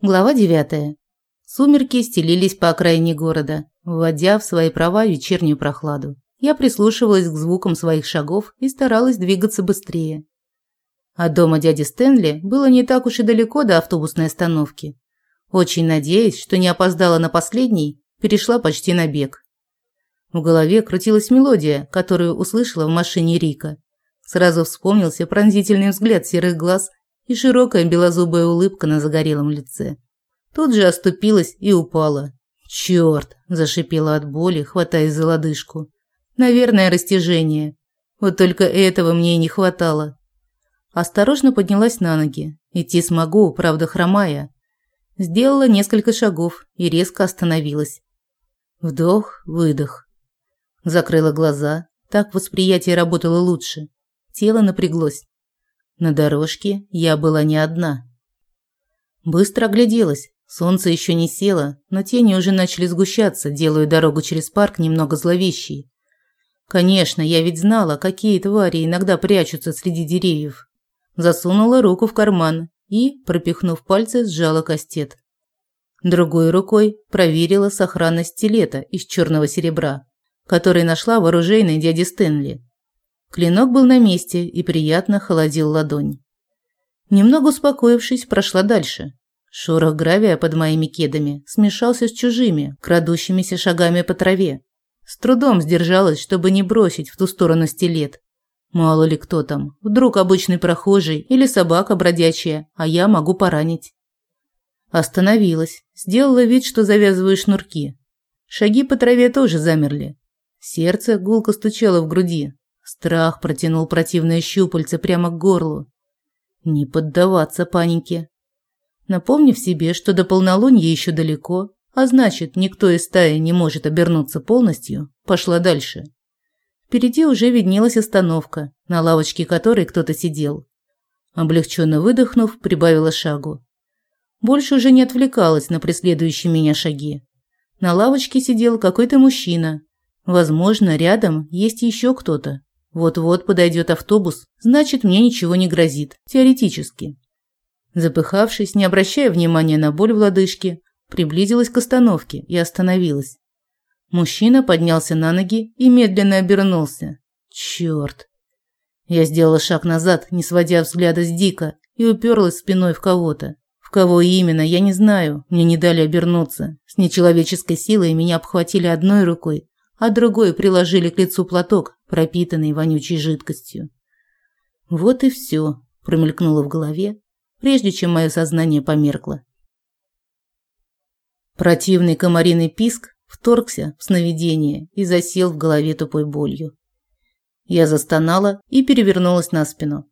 Глава 9. Сумерки стелились по окраине города, вводя в свои права вечернюю прохладу. Я прислушивалась к звукам своих шагов и старалась двигаться быстрее. От дома дяди Стэнли было не так уж и далеко до автобусной остановки. Очень надеясь, что не опоздала на последний, перешла почти на бег. В голове крутилась мелодия, которую услышала в машине Рика. Сразу вспомнился пронзительный взгляд серых глаз и широкая белозубая улыбка на загорелом лице. Тут же оступилась и упала. «Чёрт!» – зашипела от боли, хватаясь за лодыжку. «Наверное, растяжение. Вот только этого мне и не хватало». Осторожно поднялась на ноги. Идти смогу, правда, хромая. Сделала несколько шагов и резко остановилась. Вдох, выдох. Закрыла глаза. Так восприятие работало лучше. Тело напряглось. На дорожке я была не одна. Быстро огляделась. Солнце еще не село, но тени уже начали сгущаться, делая дорогу через парк немного зловещей. Конечно, я ведь знала, какие твари иногда прячутся среди деревьев. Засунула руку в карман и, пропихнув пальцы, сжала кастет. Другой рукой проверила сохранность стилета из черного серебра, который нашла в оружейной дяди Стэнли. Клинок был на месте и приятно холодил ладонь. Немного успокоившись, прошла дальше. Шорох гравия под моими кедами смешался с чужими, крадущимися шагами по траве. С трудом сдержалась, чтобы не бросить в ту сторону стилет. Мало ли кто там, вдруг обычный прохожий или собака бродячая, а я могу поранить. Остановилась, сделала вид, что завязываю шнурки. Шаги по траве тоже замерли. Сердце гулко стучало в груди, Страх протянул противное щупальце прямо к горлу. Не поддаваться панике. Напомнив себе, что до полнолуния еще далеко, а значит, никто из стаи не может обернуться полностью, пошла дальше. Впереди уже виднелась остановка, на лавочке которой кто-то сидел. Облегченно выдохнув, прибавила шагу. Больше уже не отвлекалась на преследующие меня шаги. На лавочке сидел какой-то мужчина. Возможно, рядом есть еще кто-то. Вот-вот подойдет автобус, значит, мне ничего не грозит, теоретически. Запыхавшись, не обращая внимания на боль в лодыжке, приблизилась к остановке и остановилась. Мужчина поднялся на ноги и медленно обернулся. Черт! Я сделала шаг назад, не сводя взгляда с Дика, и уперлась спиной в кого-то. В кого именно, я не знаю, мне не дали обернуться. С нечеловеческой силой меня обхватили одной рукой, а другой приложили к лицу платок, пропитанный вонючей жидкостью. Вот и все, промелькнуло в голове, прежде чем мое сознание померкло. Противный комариный писк вторгся в сновидение и засел в голове тупой болью. Я застонала и перевернулась на спину.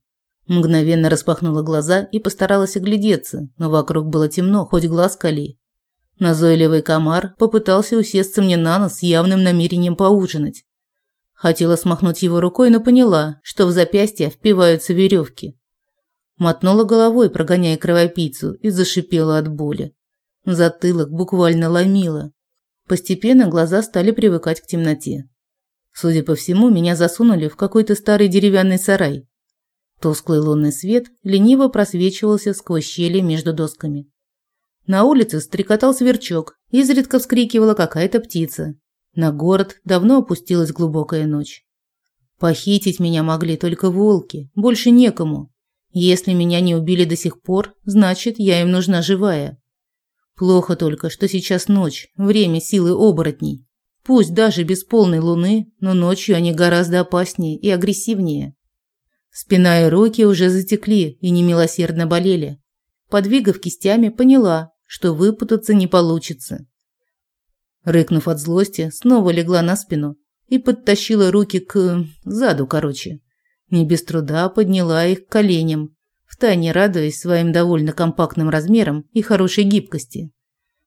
Мгновенно распахнула глаза и постаралась оглядеться, но вокруг было темно, хоть глаз кали. Назойливый комар попытался усесться мне на нос с явным намерением поужинать. Хотела смахнуть его рукой, но поняла, что в запястье впиваются веревки. Мотнула головой, прогоняя кровопийцу, и зашипела от боли. Затылок буквально ломило. Постепенно глаза стали привыкать к темноте. Судя по всему, меня засунули в какой-то старый деревянный сарай. Тусклый лунный свет лениво просвечивался сквозь щели между досками. На улице стрекотал сверчок, изредка вскрикивала какая-то птица. На город давно опустилась глубокая ночь. Похитить меня могли только волки, больше некому. Если меня не убили до сих пор, значит, я им нужна живая. Плохо только, что сейчас ночь, время силы оборотней. Пусть даже без полной луны, но ночью они гораздо опаснее и агрессивнее. Спина и руки уже затекли и немилосердно болели. Подвигав кистями, поняла, что выпутаться не получится. Рыкнув от злости, снова легла на спину и подтащила руки к... заду, короче. Не без труда подняла их к коленям, втайне радуясь своим довольно компактным размерам и хорошей гибкости.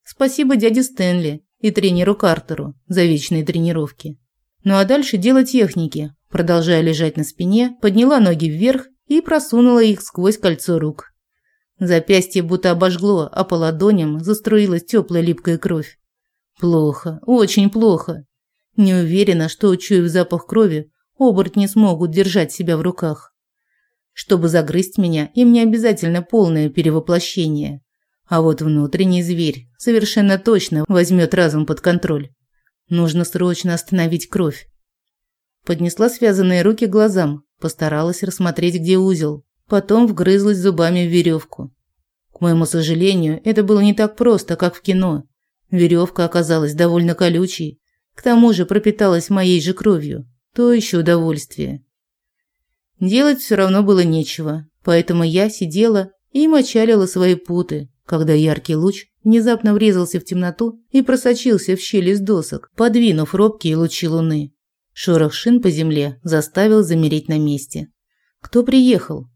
Спасибо дяде Стэнли и тренеру Картеру за вечные тренировки. Ну а дальше дело техники. Продолжая лежать на спине, подняла ноги вверх и просунула их сквозь кольцо рук. Запястье будто обожгло, а по ладоням заструилась теплая липкая кровь. Плохо, очень плохо. Не уверена, что, учуяв запах крови, оборотни смогут держать себя в руках. Чтобы загрызть меня, им не обязательно полное перевоплощение. А вот внутренний зверь совершенно точно возьмет разум под контроль. Нужно срочно остановить кровь. Поднесла связанные руки к глазам, постаралась рассмотреть, где узел. Потом вгрызлась зубами в веревку. К моему сожалению, это было не так просто, как в кино. Веревка оказалась довольно колючей, к тому же пропиталась моей же кровью. То еще удовольствие. Делать все равно было нечего, поэтому я сидела и мочалила свои путы, когда яркий луч внезапно врезался в темноту и просочился в щель из досок, подвинув робкие лучи луны. Шорох шин по земле заставил замереть на месте. «Кто приехал?»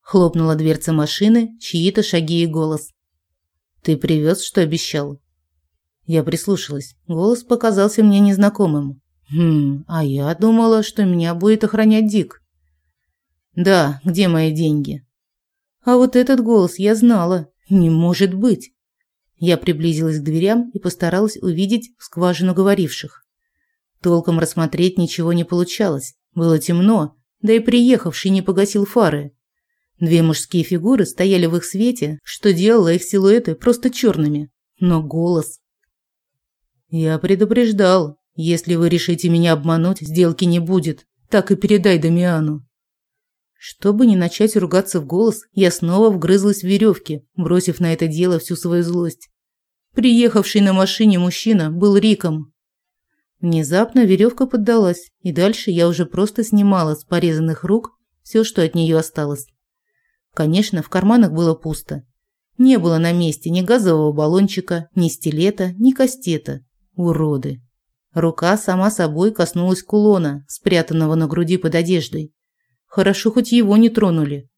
Хлопнула дверца машины, чьи-то шаги и голос. «Ты привез, что обещал?» Я прислушалась. Голос показался мне незнакомым. «Хм, а я думала, что меня будет охранять Дик». «Да, где мои деньги?» А вот этот голос я знала. Не может быть. Я приблизилась к дверям и постаралась увидеть скважину говоривших. Толком рассмотреть ничего не получалось. Было темно, да и приехавший не погасил фары. Две мужские фигуры стояли в их свете, что делало их силуэты просто черными. Но голос... «Я предупреждал. Если вы решите меня обмануть, сделки не будет. Так и передай Дамиану». Чтобы не начать ругаться в голос, я снова вгрызлась в веревки, бросив на это дело всю свою злость. Приехавший на машине мужчина был Риком. Внезапно веревка поддалась, и дальше я уже просто снимала с порезанных рук все, что от нее осталось. Конечно, в карманах было пусто. Не было на месте ни газового баллончика, ни стилета, ни кастета. Уроды. Рука сама собой коснулась кулона, спрятанного на груди под одеждой. Хорошо, хоть его не тронули.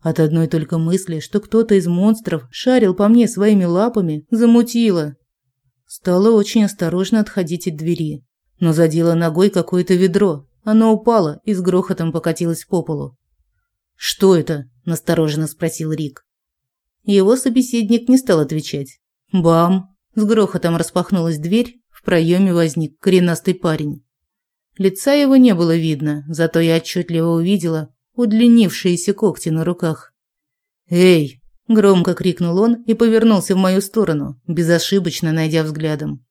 От одной только мысли, что кто-то из монстров шарил по мне своими лапами, замутило. Стала очень осторожно отходить от двери, но задела ногой какое-то ведро. Оно упало и с грохотом покатилось по полу. «Что это?» – настороженно спросил Рик. Его собеседник не стал отвечать. «Бам!» – с грохотом распахнулась дверь, в проеме возник коренастый парень. Лица его не было видно, зато я отчетливо увидела удлинившиеся когти на руках. «Эй!» – громко крикнул он и повернулся в мою сторону, безошибочно найдя взглядом.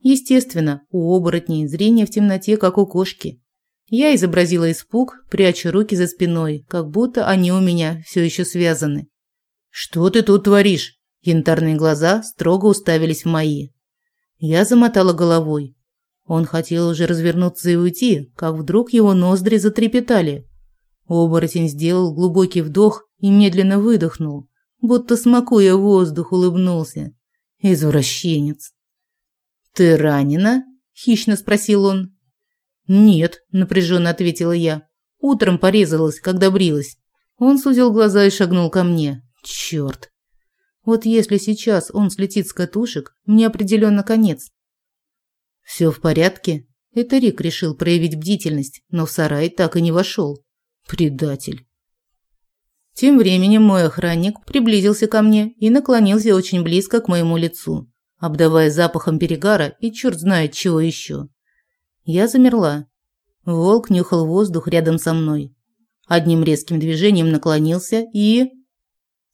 Естественно, у оборотней зрение в темноте, как у кошки. Я изобразила испуг, пряча руки за спиной, как будто они у меня все еще связаны. «Что ты тут творишь?» Янтарные глаза строго уставились в мои. Я замотала головой. Он хотел уже развернуться и уйти, как вдруг его ноздри затрепетали. Оборотень сделал глубокий вдох и медленно выдохнул, будто смакуя воздух, улыбнулся. Извращенец. «Ты ранена?» – хищно спросил он. «Нет», – напряженно ответила я. «Утром порезалась, когда брилась». Он сузил глаза и шагнул ко мне. «Черт! Вот если сейчас он слетит с катушек, мне определенно конец. Все в порядке? Это Рик решил проявить бдительность, но в сарай так и не вошел. Предатель. Тем временем мой охранник приблизился ко мне и наклонился очень близко к моему лицу, обдавая запахом перегара и черт знает чего еще. Я замерла. Волк нюхал воздух рядом со мной. Одним резким движением наклонился и...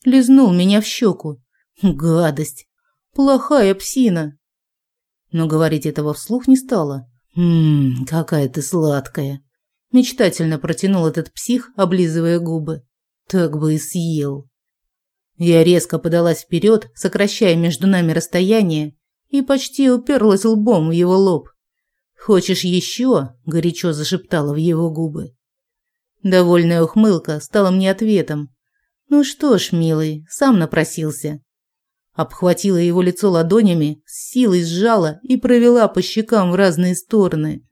Лизнул меня в щеку. Гадость! Плохая псина! но говорить этого вслух не стала. «Ммм, какая ты сладкая!» Мечтательно протянул этот псих, облизывая губы. «Так бы и съел!» Я резко подалась вперед, сокращая между нами расстояние, и почти уперлась лбом в его лоб. «Хочешь еще?» – горячо зашептала в его губы. Довольная ухмылка стала мне ответом. «Ну что ж, милый, сам напросился обхватила его лицо ладонями, с силой сжала и провела по щекам в разные стороны.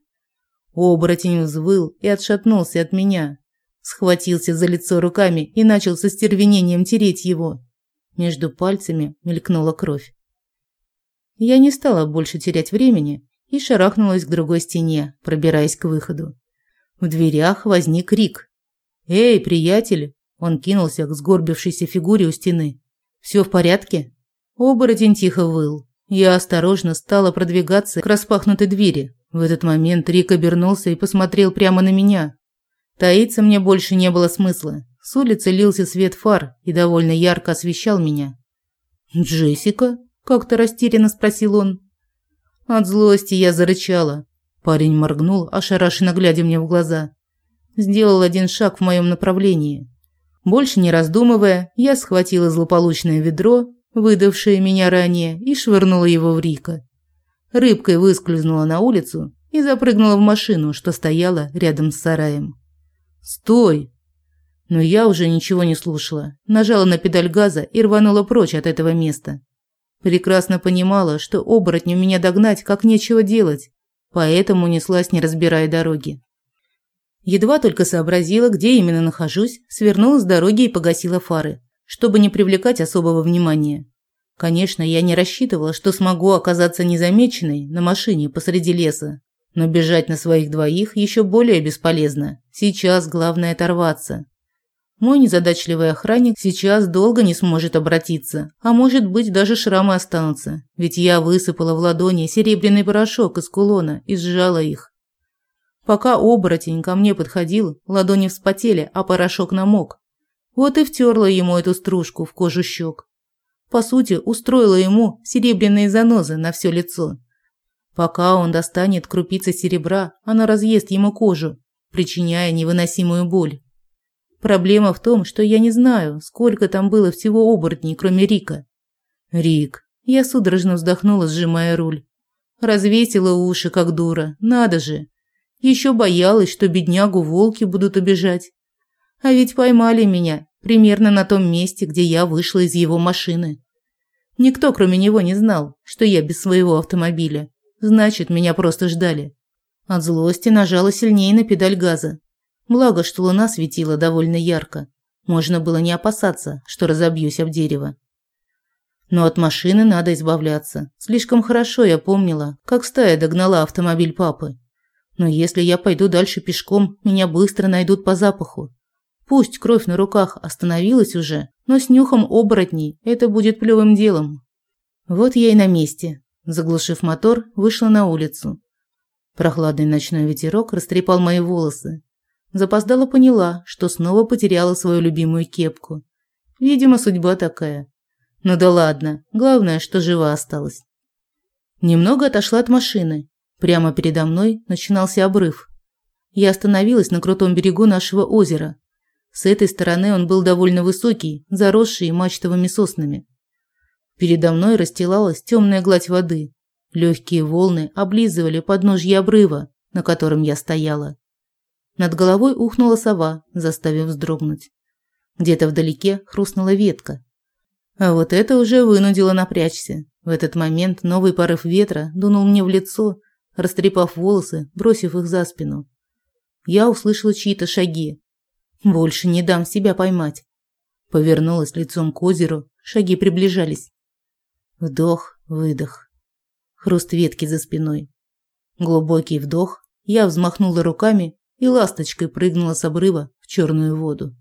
Оборотень взвыл и отшатнулся от меня. Схватился за лицо руками и начал со стервенением тереть его. Между пальцами мелькнула кровь. Я не стала больше терять времени и шарахнулась к другой стене, пробираясь к выходу. В дверях возник Рик. «Эй, приятель!» Он кинулся к сгорбившейся фигуре у стены. «Все в порядке?» Оборотень тихо выл. Я осторожно стала продвигаться к распахнутой двери. В этот момент Рик обернулся и посмотрел прямо на меня. Таиться мне больше не было смысла. С улицы лился свет фар и довольно ярко освещал меня. «Джессика?» – как-то растерянно спросил он. От злости я зарычала. Парень моргнул, ошарашенно глядя мне в глаза. Сделал один шаг в моем направлении. Больше не раздумывая, я схватила злополучное ведро, выдавшее меня ранее, и швырнула его в Рика. Рыбкой выскользнула на улицу и запрыгнула в машину, что стояла рядом с сараем. «Стой!» Но я уже ничего не слушала. Нажала на педаль газа и рванула прочь от этого места. Прекрасно понимала, что оборотню меня догнать как нечего делать, поэтому неслась, не разбирая дороги. Едва только сообразила, где именно нахожусь, свернула с дороги и погасила фары, чтобы не привлекать особого внимания. Конечно, я не рассчитывала, что смогу оказаться незамеченной на машине посреди леса, но бежать на своих двоих еще более бесполезно. Сейчас главное оторваться. Мой незадачливый охранник сейчас долго не сможет обратиться, а может быть даже шрамы останутся, ведь я высыпала в ладони серебряный порошок из кулона и сжала их. Пока оборотень ко мне подходил, ладони вспотели, а порошок намок. Вот и втерла ему эту стружку в кожу щек. По сути, устроила ему серебряные занозы на все лицо. Пока он достанет крупицы серебра, она разъест ему кожу, причиняя невыносимую боль. Проблема в том, что я не знаю, сколько там было всего оборотней, кроме Рика. Рик. Я судорожно вздохнула, сжимая руль. Развесила уши, как дура. Надо же. Еще боялась, что беднягу волки будут обижать. А ведь поймали меня примерно на том месте, где я вышла из его машины. Никто, кроме него, не знал, что я без своего автомобиля. Значит, меня просто ждали. От злости нажала сильнее на педаль газа. Благо, что луна светила довольно ярко. Можно было не опасаться, что разобьюсь об дерево. Но от машины надо избавляться. Слишком хорошо я помнила, как стая догнала автомобиль папы. Но если я пойду дальше пешком, меня быстро найдут по запаху. Пусть кровь на руках остановилась уже, но с нюхом оборотней это будет плевым делом. Вот я и на месте. Заглушив мотор, вышла на улицу. Прохладный ночной ветерок растрепал мои волосы. Запоздала поняла, что снова потеряла свою любимую кепку. Видимо, судьба такая. Ну да ладно, главное, что жива осталась. Немного отошла от машины Прямо передо мной начинался обрыв. Я остановилась на крутом берегу нашего озера. С этой стороны он был довольно высокий, заросший мачтовыми соснами. Передо мной расстилалась темная гладь воды. Легкие волны облизывали подножье обрыва, на котором я стояла. Над головой ухнула сова, заставив вздрогнуть. Где-то вдалеке хрустнула ветка. А вот это уже вынудило напрячься. В этот момент новый порыв ветра дунул мне в лицо, растрепав волосы, бросив их за спину. Я услышала чьи-то шаги. Больше не дам себя поймать. Повернулась лицом к озеру, шаги приближались. Вдох, выдох. Хруст ветки за спиной. Глубокий вдох. Я взмахнула руками и ласточкой прыгнула с обрыва в черную воду.